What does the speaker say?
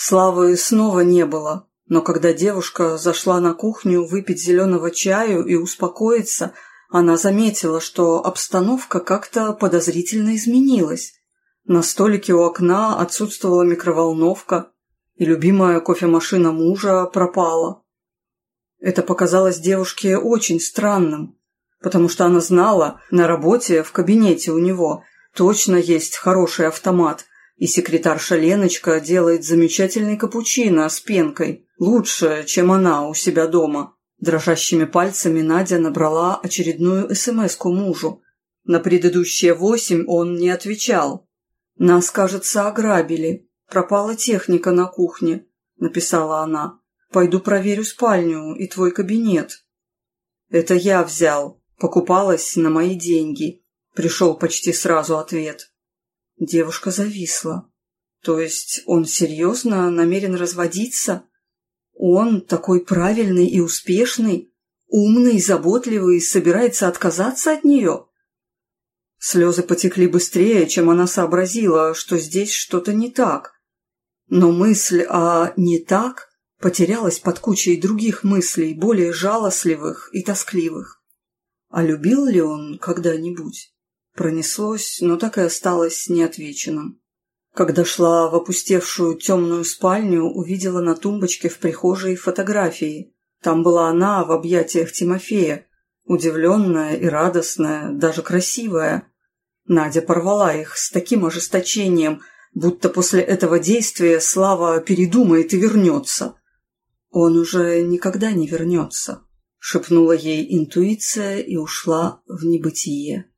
Славы снова не было, но когда девушка зашла на кухню выпить зеленого чаю и успокоиться, она заметила, что обстановка как-то подозрительно изменилась. На столике у окна отсутствовала микроволновка, и любимая кофемашина мужа пропала. Это показалось девушке очень странным, потому что она знала, на работе, в кабинете у него, точно есть хороший автомат, и секретарша Леночка делает замечательный капучино с пенкой, лучше, чем она у себя дома. Дрожащими пальцами Надя набрала очередную СМС-ку мужу. На предыдущие восемь он не отвечал. «Нас, кажется, ограбили. Пропала техника на кухне», — написала она. «Пойду проверю спальню и твой кабинет». «Это я взял. Покупалась на мои деньги», — пришел почти сразу ответ. Девушка зависла. То есть он серьезно намерен разводиться? Он такой правильный и успешный, умный, заботливый, собирается отказаться от нее? Слезы потекли быстрее, чем она сообразила, что здесь что-то не так. Но мысль о «не так» потерялась под кучей других мыслей, более жалостливых и тоскливых. А любил ли он когда-нибудь? Пронеслось, но так и осталось неотвеченным. Когда шла в опустевшую темную спальню, увидела на тумбочке в прихожей фотографии. Там была она в объятиях Тимофея, удивленная и радостная, даже красивая. Надя порвала их с таким ожесточением, будто после этого действия Слава передумает и вернется. «Он уже никогда не вернется», — шепнула ей интуиция и ушла в небытие.